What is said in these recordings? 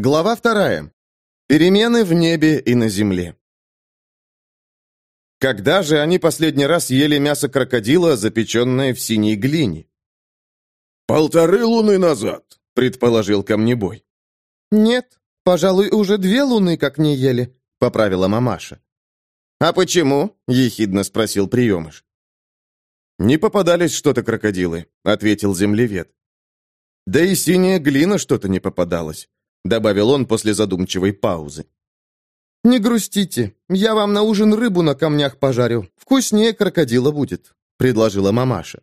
Глава вторая. Перемены в небе и на земле. Когда же они последний раз ели мясо крокодила, запеченное в синей глине? «Полторы луны назад», — предположил камнебой. «Нет, пожалуй, уже две луны как не ели», — поправила мамаша. «А почему?» — ехидно спросил приемыш. «Не попадались что-то крокодилы», — ответил землевед. «Да и синяя глина что-то не попадалась», — добавил он после задумчивой паузы. «Не грустите, я вам на ужин рыбу на камнях пожарю. Вкуснее крокодила будет», — предложила мамаша.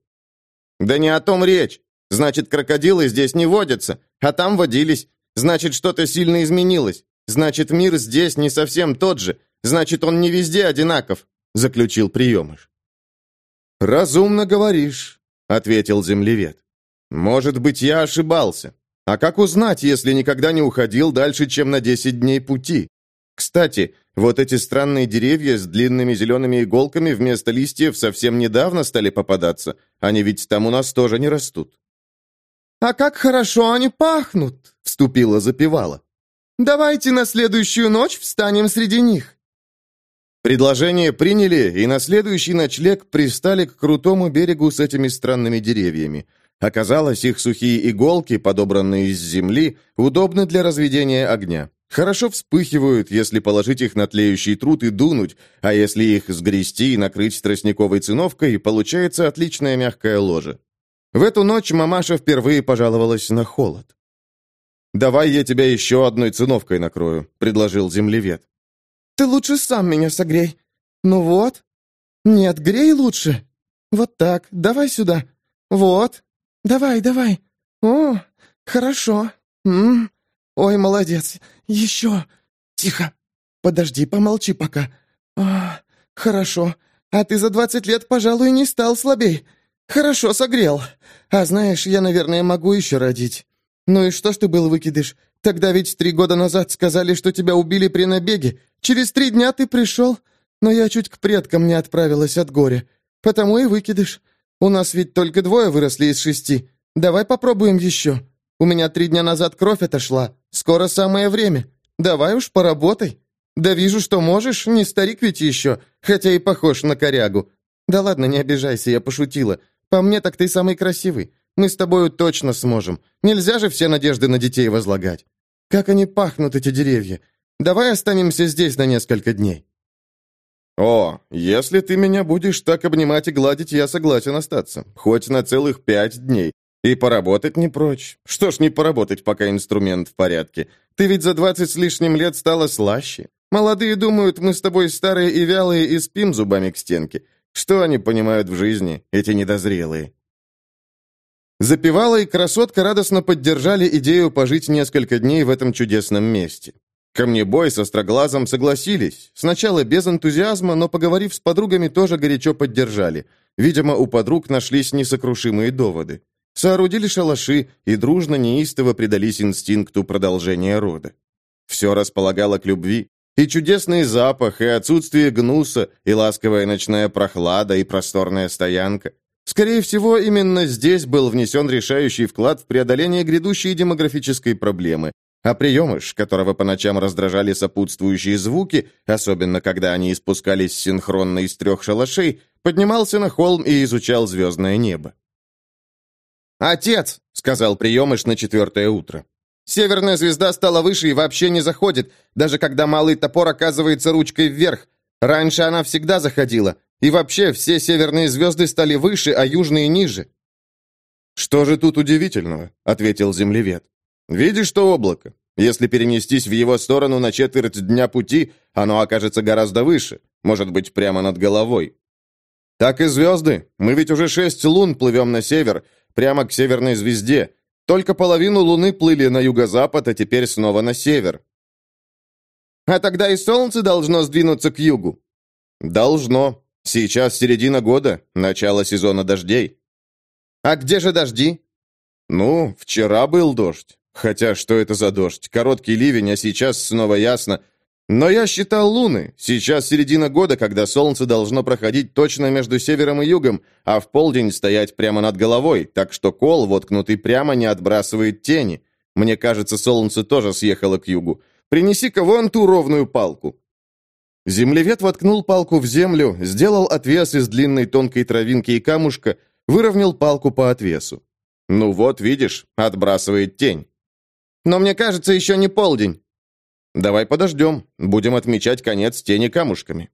«Да не о том речь. Значит, крокодилы здесь не водятся, а там водились. Значит, что-то сильно изменилось. Значит, мир здесь не совсем тот же. Значит, он не везде одинаков», — заключил приемыш. «Разумно говоришь», — ответил землевед. «Может быть, я ошибался. А как узнать, если никогда не уходил дальше, чем на десять дней пути? Кстати, вот эти странные деревья с длинными зелеными иголками вместо листьев совсем недавно стали попадаться. Они ведь там у нас тоже не растут». «А как хорошо они пахнут!» — вступила запевала. «Давайте на следующую ночь встанем среди них». Предложение приняли, и на следующий ночлег пристали к крутому берегу с этими странными деревьями. Оказалось, их сухие иголки, подобранные из земли, удобны для разведения огня. Хорошо вспыхивают, если положить их на тлеющий труд и дунуть, а если их сгрести и накрыть тростниковой циновкой, получается отличное мягкое ложе. В эту ночь мамаша впервые пожаловалась на холод. «Давай я тебя еще одной циновкой накрою», — предложил землевед. «Ты лучше сам меня согрей. Ну вот. Нет, грей лучше. Вот так, давай сюда. Вот. Давай, давай. О, хорошо. М -м. Ой, молодец. Еще. Тихо. Подожди, помолчи пока. А, хорошо. А ты за двадцать лет, пожалуй, не стал слабей. «Хорошо, согрел. А знаешь, я, наверное, могу еще родить. Ну и что ж ты был выкидыш? Тогда ведь три года назад сказали, что тебя убили при набеге. Через три дня ты пришел, но я чуть к предкам не отправилась от горя. Потому и выкидыш. У нас ведь только двое выросли из шести. Давай попробуем еще. У меня три дня назад кровь отошла. Скоро самое время. Давай уж поработай. Да вижу, что можешь, не старик ведь еще, хотя и похож на корягу. Да ладно, не обижайся, я пошутила. По мне, так ты самый красивый. Мы с тобою точно сможем. Нельзя же все надежды на детей возлагать. Как они пахнут, эти деревья. Давай останемся здесь на несколько дней». «О, если ты меня будешь так обнимать и гладить, я согласен остаться. Хоть на целых пять дней. И поработать не прочь. Что ж не поработать, пока инструмент в порядке? Ты ведь за двадцать с лишним лет стала слаще. Молодые думают, мы с тобой старые и вялые и спим зубами к стенке. Что они понимают в жизни, эти недозрелые? Запевала и красотка радостно поддержали идею пожить несколько дней в этом чудесном месте. Камнебой со Строглазом согласились. Сначала без энтузиазма, но, поговорив с подругами, тоже горячо поддержали. Видимо, у подруг нашлись несокрушимые доводы. Соорудили шалаши и дружно неистово предались инстинкту продолжения рода. Все располагало к любви. И чудесный запах, и отсутствие гнуса, и ласковая ночная прохлада, и просторная стоянка. Скорее всего, именно здесь был внесен решающий вклад в преодоление грядущей демографической проблемы. А приемыш, которого по ночам раздражали сопутствующие звуки, особенно когда они испускались синхронно из трех шалашей, поднимался на холм и изучал звездное небо. «Отец!» — сказал приемыш на четвертое утро. Северная звезда стала выше и вообще не заходит, даже когда малый топор оказывается ручкой вверх. Раньше она всегда заходила. И вообще все северные звезды стали выше, а южные ниже. «Что же тут удивительного?» — ответил землевед. «Видишь то облако? Если перенестись в его сторону на четверть дня пути, оно окажется гораздо выше, может быть, прямо над головой. Так и звезды. Мы ведь уже шесть лун плывем на север, прямо к северной звезде, только половину Луны плыли на юго-запад, а теперь снова на север. А тогда и Солнце должно сдвинуться к югу. Должно. Сейчас середина года, начало сезона дождей. А где же дожди? Ну, вчера был дождь. Хотя что это за дождь? Короткий ливень, а сейчас снова ясно. Но я считал луны. Сейчас середина года, когда солнце должно проходить точно между севером и югом, а в полдень стоять прямо над головой, так что кол, воткнутый прямо, не отбрасывает тени. Мне кажется, солнце тоже съехало к югу. Принеси-ка вон ту ровную палку». Землевед воткнул палку в землю, сделал отвес из длинной тонкой травинки и камушка, выровнял палку по отвесу. «Ну вот, видишь, отбрасывает тень». «Но мне кажется, еще не полдень». «Давай подождем, будем отмечать конец тени камушками».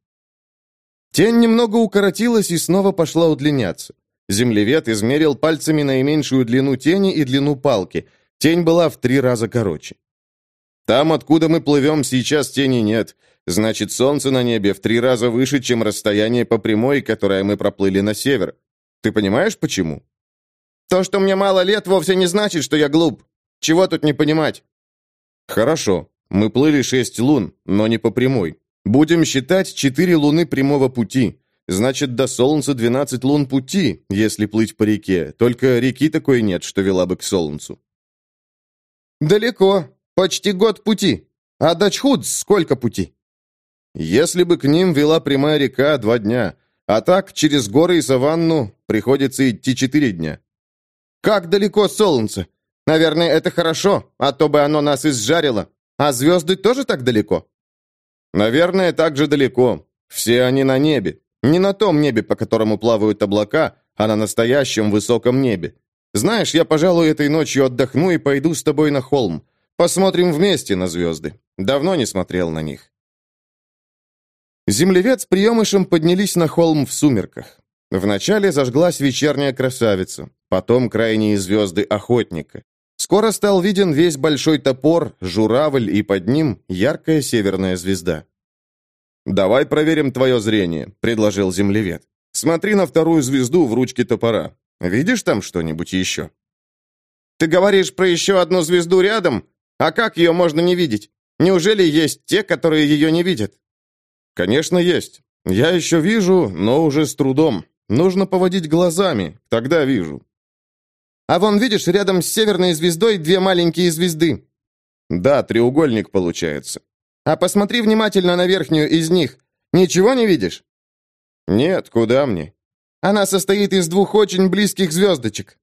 Тень немного укоротилась и снова пошла удлиняться. Землевед измерил пальцами наименьшую длину тени и длину палки. Тень была в три раза короче. Там, откуда мы плывем, сейчас тени нет. Значит, солнце на небе в три раза выше, чем расстояние по прямой, которое мы проплыли на север. Ты понимаешь, почему? То, что мне мало лет, вовсе не значит, что я глуп. Чего тут не понимать? Хорошо. Мы плыли шесть лун, но не по прямой. Будем считать четыре луны прямого пути. Значит, до Солнца 12 лун пути, если плыть по реке. Только реки такой нет, что вела бы к Солнцу. Далеко. Почти год пути. А до Чхуд сколько пути? Если бы к ним вела прямая река, два дня. А так, через горы и саванну приходится идти четыре дня. Как далеко Солнце? Наверное, это хорошо, а то бы оно нас изжарило. А звезды тоже так далеко? Наверное, так же далеко. Все они на небе. Не на том небе, по которому плавают облака, а на настоящем высоком небе. Знаешь, я, пожалуй, этой ночью отдохну и пойду с тобой на холм. Посмотрим вместе на звезды. Давно не смотрел на них. Землевец с приемышем поднялись на холм в сумерках. Вначале зажглась вечерняя красавица, потом крайние звезды охотника. Скоро стал виден весь большой топор, журавль и под ним яркая северная звезда. «Давай проверим твое зрение», — предложил землевед. «Смотри на вторую звезду в ручке топора. Видишь там что-нибудь еще?» «Ты говоришь про еще одну звезду рядом? А как ее можно не видеть? Неужели есть те, которые ее не видят?» «Конечно, есть. Я еще вижу, но уже с трудом. Нужно поводить глазами, тогда вижу». «А вон, видишь, рядом с северной звездой две маленькие звезды?» «Да, треугольник получается. А посмотри внимательно на верхнюю из них. Ничего не видишь?» «Нет, куда мне?» «Она состоит из двух очень близких звездочек».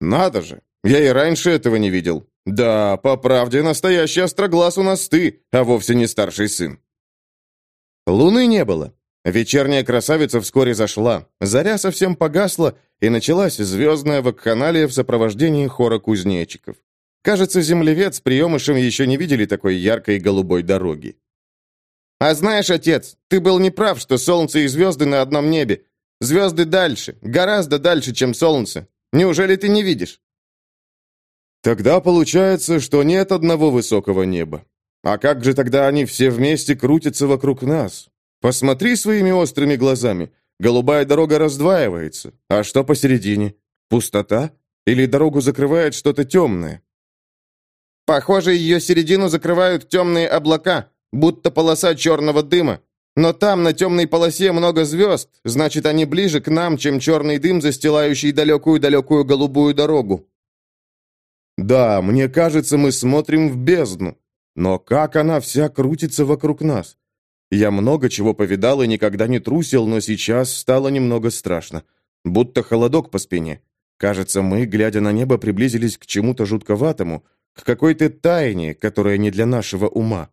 «Надо же! Я и раньше этого не видел. Да, по правде, настоящий остроглаз у нас ты, а вовсе не старший сын». Луны не было. Вечерняя красавица вскоре зашла. Заря совсем погасла, и началась звездная вакханалия в сопровождении хора кузнечиков. Кажется, землевец с приемышем еще не видели такой яркой голубой дороги. «А знаешь, отец, ты был неправ, что солнце и звезды на одном небе. Звезды дальше, гораздо дальше, чем солнце. Неужели ты не видишь?» «Тогда получается, что нет одного высокого неба. А как же тогда они все вместе крутятся вокруг нас? Посмотри своими острыми глазами. Голубая дорога раздваивается. А что посередине? Пустота? Или дорогу закрывает что-то темное? Похоже, ее середину закрывают темные облака, будто полоса черного дыма. Но там, на темной полосе, много звезд, значит, они ближе к нам, чем черный дым, застилающий далекую-далекую голубую дорогу. Да, мне кажется, мы смотрим в бездну. Но как она вся крутится вокруг нас? Я много чего повидал и никогда не трусил, но сейчас стало немного страшно. Будто холодок по спине. Кажется, мы, глядя на небо, приблизились к чему-то жутковатому, к какой-то тайне, которая не для нашего ума.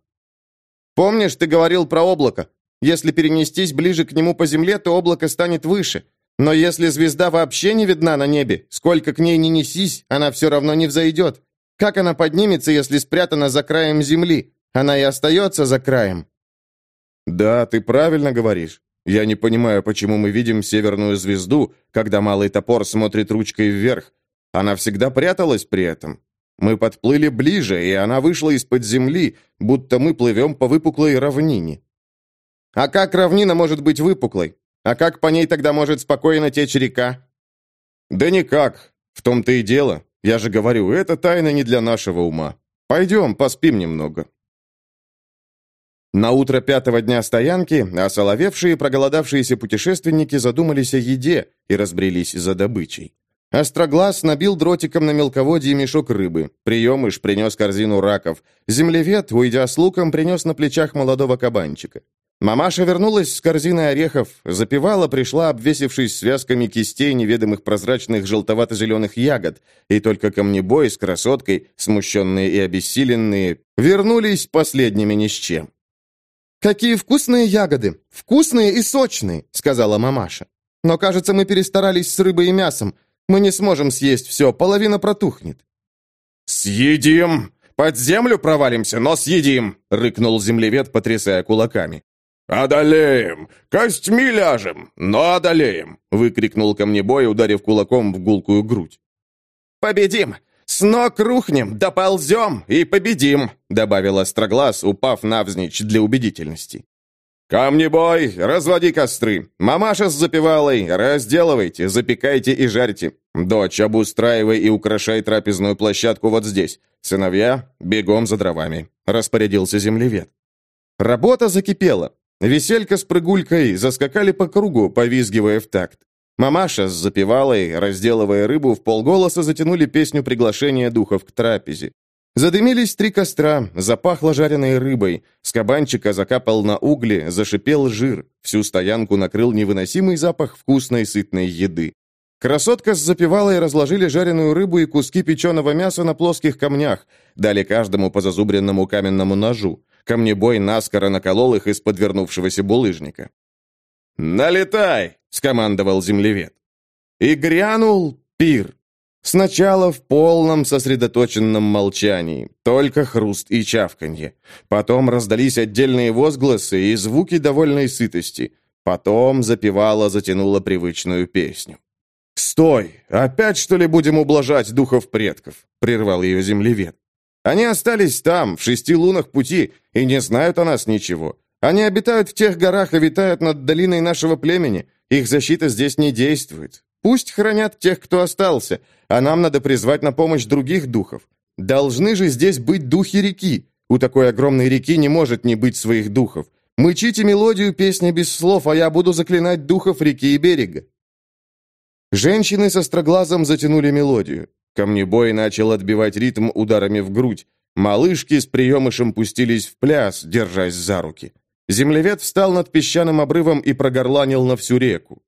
Помнишь, ты говорил про облако? Если перенестись ближе к нему по земле, то облако станет выше. Но если звезда вообще не видна на небе, сколько к ней ни несись, она все равно не взойдет. Как она поднимется, если спрятана за краем земли? Она и остается за краем. Да, ты правильно говоришь. Я не понимаю, почему мы видим северную звезду, когда малый топор смотрит ручкой вверх. Она всегда пряталась при этом. Мы подплыли ближе, и она вышла из-под земли, будто мы плывем по выпуклой равнине. А как равнина может быть выпуклой? А как по ней тогда может спокойно течь река? Да никак. В том-то и дело. Я же говорю, это тайна не для нашего ума. Пойдем, поспим немного. На утро пятого дня стоянки осоловевшие проголодавшиеся путешественники задумались о еде и разбрелись за добычей. Остроглаз набил дротиком на мелководье мешок рыбы. Приемыш принес корзину раков. Землевед, уйдя с луком, принес на плечах молодого кабанчика. Мамаша вернулась с корзиной орехов, запивала, пришла, обвесившись связками кистей неведомых прозрачных желтовато-зеленых ягод, и только камнебой с красоткой, смущенные и обессиленные, вернулись последними ни с чем. «Какие вкусные ягоды! Вкусные и сочные!» — сказала мамаша. «Но, кажется, мы перестарались с рыбой и мясом. Мы не сможем съесть все, половина протухнет». «Съедим! Под землю провалимся, но съедим!» — рыкнул землевед, потрясая кулаками. «Одолеем! Костьми ляжем, но одолеем!» — выкрикнул камнебой, ударив кулаком в гулкую грудь. «Победим! С ног рухнем, доползем и победим!» — добавил Остроглаз, упав навзничь для убедительности. «Камнебой, разводи костры! Мамаша с запевалой, разделывайте, запекайте и жарьте. Дочь, обустраивай и украшай трапезную площадку вот здесь. Сыновья, бегом за дровами», — распорядился землевед. Работа закипела. Веселька с прыгулькой заскакали по кругу, повизгивая в такт. Мамаша с запевалой, разделывая рыбу, в полголоса затянули песню приглашения духов к трапезе. Задымились три костра, запахло жареной рыбой, с кабанчика закапал на угли, зашипел жир, всю стоянку накрыл невыносимый запах вкусной сытной еды. Красотка с запивалой разложили жареную рыбу и куски печеного мяса на плоских камнях, дали каждому по зазубренному каменному ножу. Камнебой наскоро наколол их из подвернувшегося булыжника. «Налетай!» — скомандовал землевед. И грянул пир. Сначала в полном сосредоточенном молчании, только хруст и чавканье. Потом раздались отдельные возгласы и звуки довольной сытости. Потом запевала, затянула привычную песню. «Стой! Опять, что ли, будем ублажать духов предков?» — прервал ее землевед. Они остались там, в шести лунах пути, и не знают о нас ничего. Они обитают в тех горах и витают над долиной нашего племени. Их защита здесь не действует. Пусть хранят тех, кто остался, а нам надо призвать на помощь других духов. Должны же здесь быть духи реки. У такой огромной реки не может не быть своих духов. Мычите мелодию песни без слов, а я буду заклинать духов реки и берега. Женщины со строглазом затянули мелодию. Камнебой начал отбивать ритм ударами в грудь. Малышки с приемышем пустились в пляс, держась за руки. Землевед встал над песчаным обрывом и прогорланил на всю реку.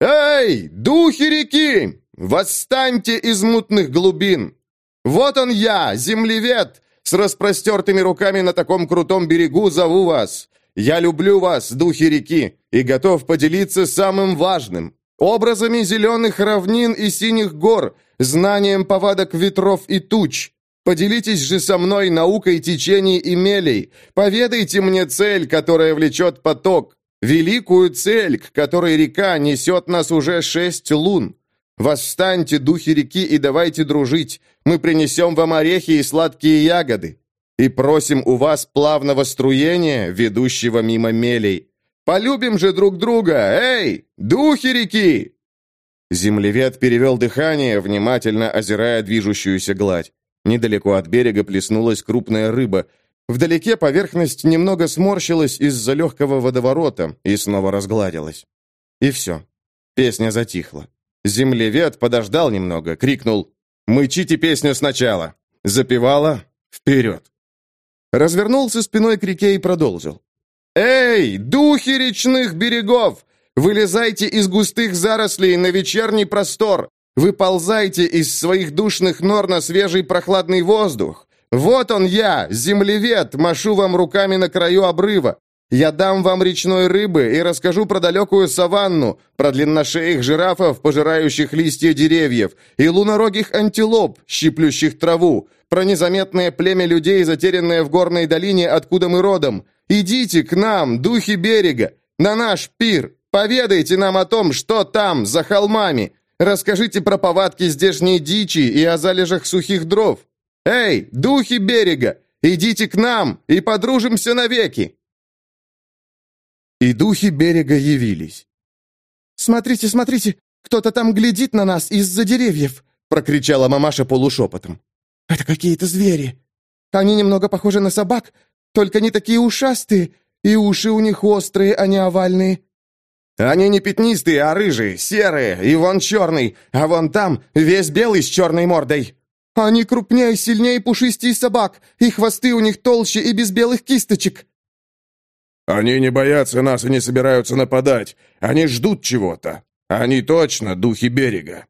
«Эй, духи реки! Восстаньте из мутных глубин! Вот он я, землевед, с распростертыми руками на таком крутом берегу зову вас! Я люблю вас, духи реки, и готов поделиться самым важным, образами зеленых равнин и синих гор, знанием повадок ветров и туч. Поделитесь же со мной наукой течений и мелей. Поведайте мне цель, которая влечет поток. Великую цель, к которой река несет нас уже шесть лун. Восстаньте, духи реки, и давайте дружить. Мы принесем вам орехи и сладкие ягоды. И просим у вас плавного струения, ведущего мимо мелей. Полюбим же друг друга! Эй, духи реки!» Землевед перевел дыхание, внимательно озирая движущуюся гладь. Недалеко от берега плеснулась крупная рыба. Вдалеке поверхность немного сморщилась из-за легкого водоворота и снова разгладилась. И все. Песня затихла. Землевед подождал немного, крикнул «Мычите песню сначала!» Запевала «Вперед!» Развернулся спиной к реке и продолжил. «Эй, духи речных берегов! Вылезайте из густых зарослей на вечерний простор! Выползайте из своих душных нор на свежий прохладный воздух! Вот он я, землевед, машу вам руками на краю обрыва! Я дам вам речной рыбы и расскажу про далекую саванну, про длинношеих жирафов, пожирающих листья деревьев, и лунорогих антилоп, щиплющих траву, про незаметное племя людей, затерянное в горной долине, откуда мы родом, Идите к нам, духи берега, на наш пир. Поведайте нам о том, что там, за холмами. Расскажите про повадки здешней дичи и о залежах сухих дров. Эй, духи берега, идите к нам и подружимся навеки!» И духи берега явились. «Смотрите, смотрите, кто-то там глядит на нас из-за деревьев!» прокричала мамаша полушепотом. «Это какие-то звери. Они немного похожи на собак, только не такие ушастые, и уши у них острые, а не овальные». «Они не пятнистые, а рыжие, серые, и вон черный, а вон там весь белый с черной мордой». «Они крупнее, сильнее пушистей собак, и хвосты у них толще и без белых кисточек». «Они не боятся нас и не собираются нападать. Они ждут чего-то. Они точно духи берега».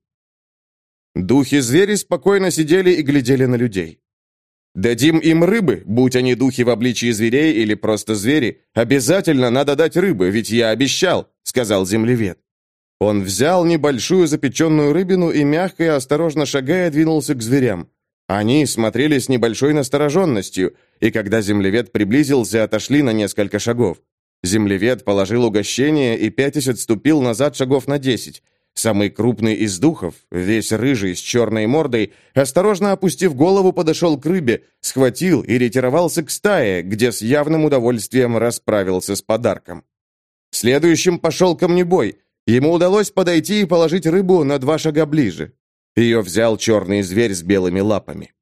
Духи-звери спокойно сидели и глядели на людей. «Дадим им рыбы, будь они духи в обличии зверей или просто звери. Обязательно надо дать рыбы, ведь я обещал», — сказал землевед. Он взял небольшую запеченную рыбину и, мягко и осторожно шагая, двинулся к зверям. Они смотрели с небольшой настороженностью, и когда землевед приблизился, отошли на несколько шагов. Землевед положил угощение и пятясь отступил назад шагов на десять. Самый крупный из духов, весь рыжий, с черной мордой, осторожно опустив голову, подошел к рыбе, схватил и ретировался к стае, где с явным удовольствием расправился с подарком. Следующим пошел камнебой. Ему удалось подойти и положить рыбу на два шага ближе. Ее взял черный зверь с белыми лапами.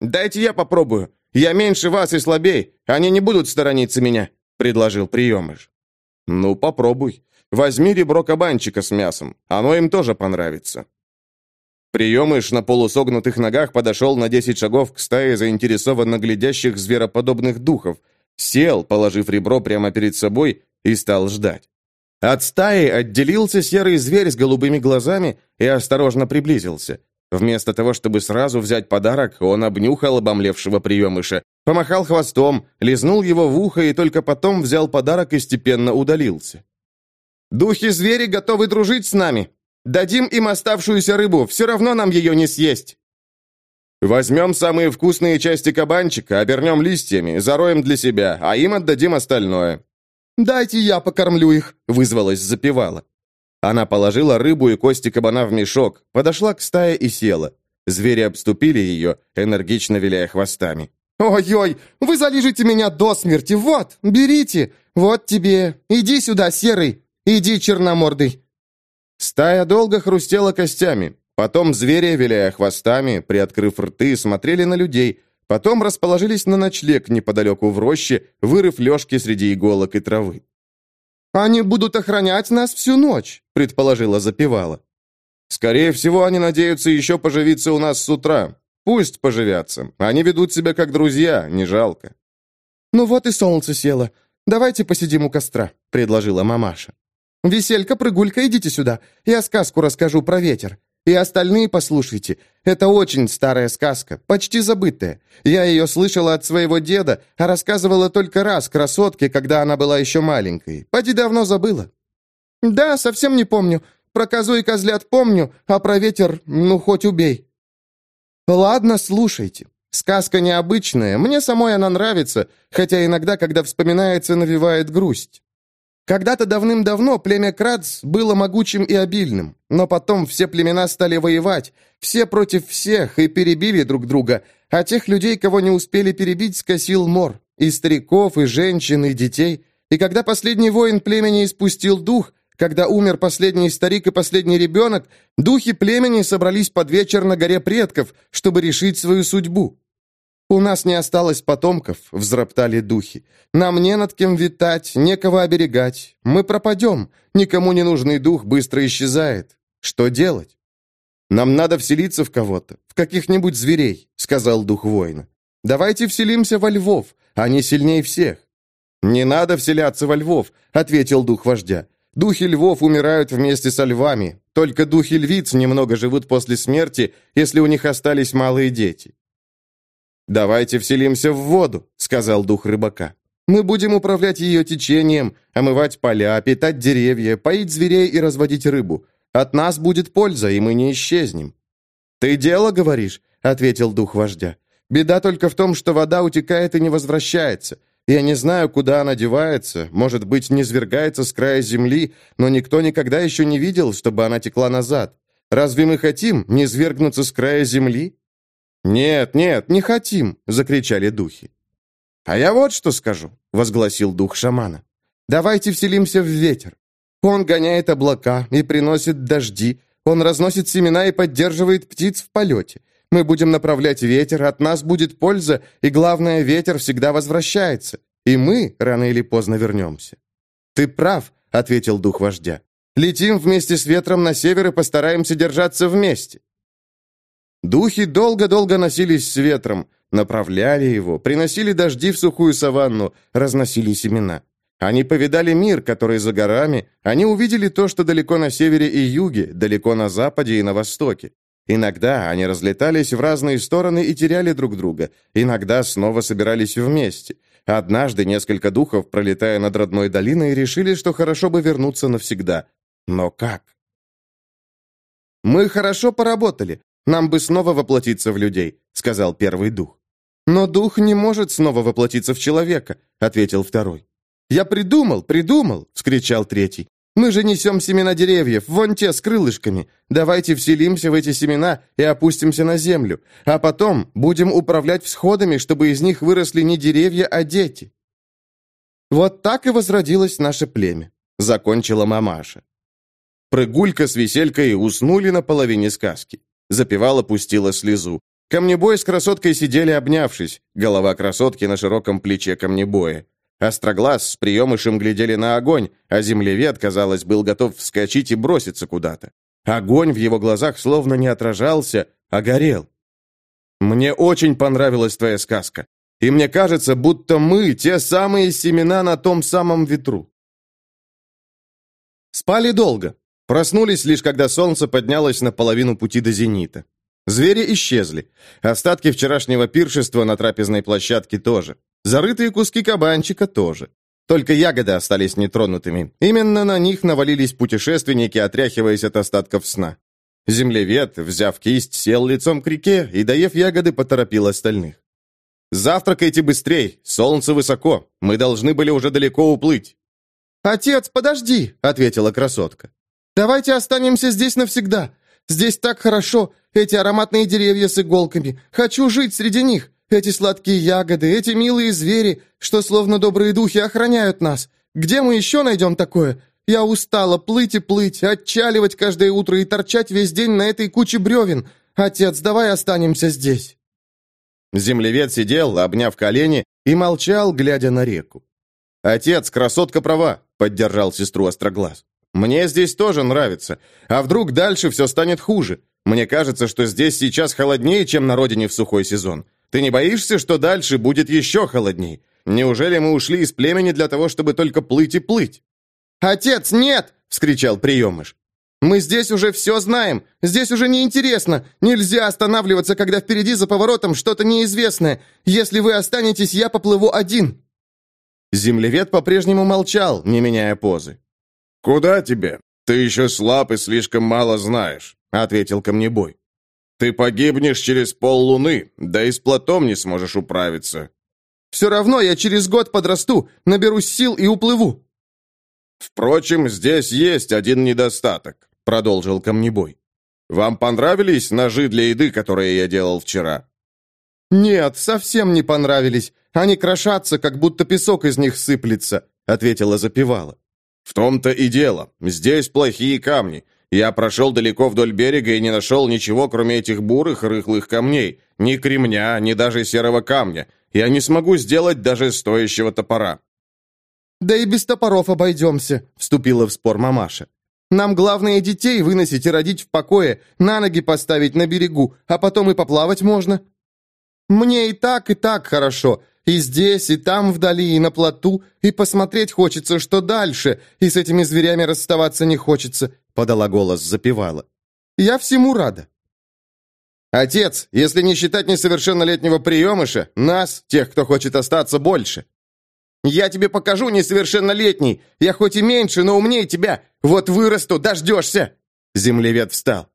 «Дайте я попробую. Я меньше вас и слабей. Они не будут сторониться меня», — предложил приемыш. «Ну, попробуй. Возьми ребро кабанчика с мясом. Оно им тоже понравится». Приемыш на полусогнутых ногах подошел на десять шагов к стае заинтересованно глядящих звероподобных духов, сел, положив ребро прямо перед собой, и стал ждать. От стаи отделился серый зверь с голубыми глазами и осторожно приблизился. Вместо того, чтобы сразу взять подарок, он обнюхал обомлевшего приемыша, помахал хвостом, лизнул его в ухо и только потом взял подарок и степенно удалился. «Духи-звери готовы дружить с нами. Дадим им оставшуюся рыбу, все равно нам ее не съесть». «Возьмем самые вкусные части кабанчика, обернем листьями, зароем для себя, а им отдадим остальное». «Дайте я покормлю их», — вызвалась запевала. Она положила рыбу и кости кабана в мешок, подошла к стае и села. Звери обступили ее, энергично виляя хвостами. «Ой-ой, вы залежите меня до смерти, вот, берите, вот тебе, иди сюда, серый, иди, черномордый». Стая долго хрустела костями, потом звери, виляя хвостами, приоткрыв рты, смотрели на людей, потом расположились на ночлег неподалеку в роще, вырыв лёжки среди иголок и травы. «Они будут охранять нас всю ночь», — предположила запевала. «Скорее всего, они надеются еще поживиться у нас с утра. Пусть поживятся. Они ведут себя как друзья, не жалко». «Ну вот и солнце село. Давайте посидим у костра», — предложила мамаша. «Веселька, прыгулька, идите сюда. Я сказку расскажу про ветер. И остальные послушайте. Это очень старая сказка, почти забытая. Я ее слышала от своего деда, а рассказывала только раз красотке, когда она была еще маленькой. Поди давно забыла. Да, совсем не помню. Про козу и козлят помню, а про ветер, ну, хоть убей. Ладно, слушайте. Сказка необычная, мне самой она нравится, хотя иногда, когда вспоминается, навевает грусть. Когда-то давным-давно племя Крадс было могучим и обильным, но потом все племена стали воевать, все против всех и перебили друг друга, а тех людей, кого не успели перебить, скосил мор, и стариков, и женщин, и детей. И когда последний воин племени испустил дух, когда умер последний старик и последний ребенок, духи племени собрались под вечер на горе предков, чтобы решить свою судьбу. «У нас не осталось потомков», — взроптали духи. «Нам не над кем витать, некого оберегать. Мы пропадем. Никому не нужный дух быстро исчезает. Что делать?» «Нам надо вселиться в кого-то, в каких-нибудь зверей», — сказал дух воина. «Давайте вселимся во львов, они сильнее всех». «Не надо вселяться во львов», — ответил дух вождя. «Духи львов умирают вместе со львами. Только духи львиц немного живут после смерти, если у них остались малые дети. «Давайте вселимся в воду», — сказал дух рыбака. «Мы будем управлять ее течением, омывать поля, питать деревья, поить зверей и разводить рыбу. От нас будет польза, и мы не исчезнем». «Ты дело говоришь?» — ответил дух вождя. «Беда только в том, что вода утекает и не возвращается. Я не знаю, куда она девается, может быть, не свергается с края земли, но никто никогда еще не видел, чтобы она текла назад. Разве мы хотим не свергнуться с края земли?» «Нет, нет, не хотим!» — закричали духи. «А я вот что скажу», — возгласил дух шамана. «Давайте вселимся в ветер. Он гоняет облака и приносит дожди, он разносит семена и поддерживает птиц в полете. Мы будем направлять ветер, от нас будет польза, и главное, ветер всегда возвращается, и мы рано или поздно вернемся». «Ты прав», — ответил дух вождя. «Летим вместе с ветром на север и постараемся держаться вместе». Духи долго-долго носились с ветром, направляли его, приносили дожди в сухую саванну, разносили семена. Они повидали мир, который за горами, они увидели то, что далеко на севере и юге, далеко на западе и на востоке. Иногда они разлетались в разные стороны и теряли друг друга, иногда снова собирались вместе. Однажды несколько духов, пролетая над родной долиной, решили, что хорошо бы вернуться навсегда. Но как? «Мы хорошо поработали. Нам бы снова воплотиться в людей», — сказал первый дух. «Но дух не может снова воплотиться в человека», — ответил второй. «Я придумал, придумал!» — вскричал третий. «Мы же несем семена деревьев, вон те с крылышками. Давайте вселимся в эти семена и опустимся на землю. А потом будем управлять всходами, чтобы из них выросли не деревья, а дети». «Вот так и возродилось наше племя», — закончила мамаша. Прыгулька с веселькой уснули на половине сказки. Запевала, пустила слезу. Камнебой с красоткой сидели обнявшись, голова красотки на широком плече камнебоя. Остроглаз с приемышем глядели на огонь, а землевед, казалось, был готов вскочить и броситься куда-то. Огонь в его глазах словно не отражался, а горел. «Мне очень понравилась твоя сказка, и мне кажется, будто мы те самые семена на том самом ветру». Спали долго. Проснулись лишь, когда солнце поднялось на половину пути до зенита. Звери исчезли. Остатки вчерашнего пиршества на трапезной площадке тоже. Зарытые куски кабанчика тоже. Только ягоды остались нетронутыми. Именно на них навалились путешественники, отряхиваясь от остатков сна. Землевед, взяв кисть, сел лицом к реке и, доев ягоды, поторопил остальных. «Завтракайте быстрей, солнце высоко, мы должны были уже далеко уплыть». «Отец, подожди!» — ответила красотка. «Давайте останемся здесь навсегда. Здесь так хорошо, эти ароматные деревья с иголками. Хочу жить среди них. Эти сладкие ягоды, эти милые звери, что словно добрые духи охраняют нас. Где мы еще найдем такое? Я устала плыть и плыть, отчаливать каждое утро и торчать весь день на этой куче бревен. Отец, давай останемся здесь». Землевед сидел, обняв колени, и молчал, глядя на реку. «Отец, красотка права», — поддержал сестру Остроглаз. «Мне здесь тоже нравится. А вдруг дальше все станет хуже? Мне кажется, что здесь сейчас холоднее, чем на родине в сухой сезон. Ты не боишься, что дальше будет еще холодней? Неужели мы ушли из племени для того, чтобы только плыть и плыть?» «Отец, нет!» — вскричал приемыш. «Мы здесь уже все знаем. Здесь уже неинтересно. Нельзя останавливаться, когда впереди за поворотом что-то неизвестное. Если вы останетесь, я поплыву один». Землевед по-прежнему молчал, не меняя позы. «Куда тебе? Ты еще слаб и слишком мало знаешь», — ответил Камнебой. Ты погибнешь через поллуны, да и с платом не сможешь управиться. Все равно я через год подрасту, наберусь сил и уплыву. Впрочем, здесь есть один недостаток, продолжил Камнебой. Вам понравились ножи для еды, которые я делал вчера? Нет, совсем не понравились. Они крошатся, как будто песок из них сыплется, ответила запевала. В том-то и дело. Здесь плохие камни. Я прошел далеко вдоль берега и не нашел ничего, кроме этих бурых, рыхлых камней. Ни кремня, ни даже серого камня. Я не смогу сделать даже стоящего топора». «Да и без топоров обойдемся», — вступила в спор мамаша. «Нам главное детей выносить и родить в покое, на ноги поставить на берегу, а потом и поплавать можно». «Мне и так, и так хорошо. И здесь, и там вдали, и на плоту, и посмотреть хочется, что дальше, и с этими зверями расставаться не хочется подала голос запевала. «Я всему рада». «Отец, если не считать несовершеннолетнего приемыша, нас, тех, кто хочет остаться, больше». «Я тебе покажу, несовершеннолетний. Я хоть и меньше, но умнее тебя. Вот вырасту, дождешься!» Землевед встал.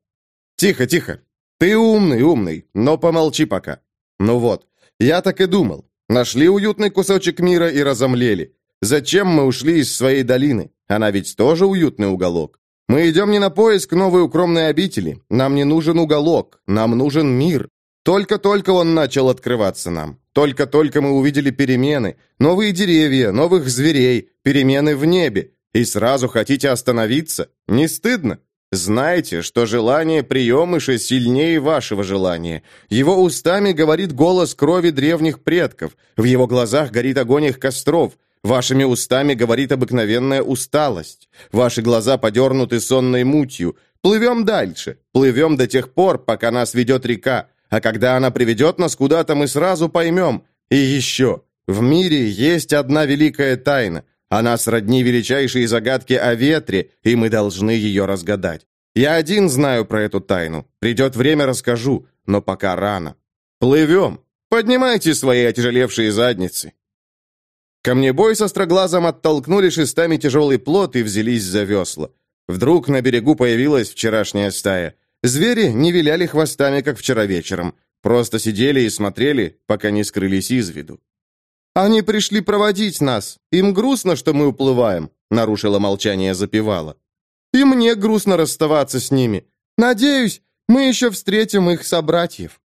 «Тихо, тихо. Ты умный, умный, но помолчи пока. Ну вот, я так и думал. Нашли уютный кусочек мира и разомлели. Зачем мы ушли из своей долины? Она ведь тоже уютный уголок. Мы идем не на поиск новой укромной обители. Нам не нужен уголок, нам нужен мир. Только-только он начал открываться нам. Только-только мы увидели перемены, новые деревья, новых зверей, перемены в небе. И сразу хотите остановиться? Не стыдно? Знаете, что желание приемыша сильнее вашего желания. Его устами говорит голос крови древних предков. В его глазах горит огонь их костров. Вашими устами говорит обыкновенная усталость. Ваши глаза подернуты сонной мутью. Плывем дальше. Плывем до тех пор, пока нас ведет река. А когда она приведет нас куда-то, мы сразу поймем. И еще. В мире есть одна великая тайна. Она сродни величайшей загадке о ветре, и мы должны ее разгадать. Я один знаю про эту тайну. Придет время, расскажу, но пока рано. Плывем. Поднимайте свои отяжелевшие задницы. Камнебой со строглазом оттолкнули шестами тяжелый плот и взялись за весла. Вдруг на берегу появилась вчерашняя стая. Звери не виляли хвостами, как вчера вечером. Просто сидели и смотрели, пока не скрылись из виду. «Они пришли проводить нас. Им грустно, что мы уплываем», — нарушила молчание запевала. «И мне грустно расставаться с ними. Надеюсь, мы еще встретим их собратьев».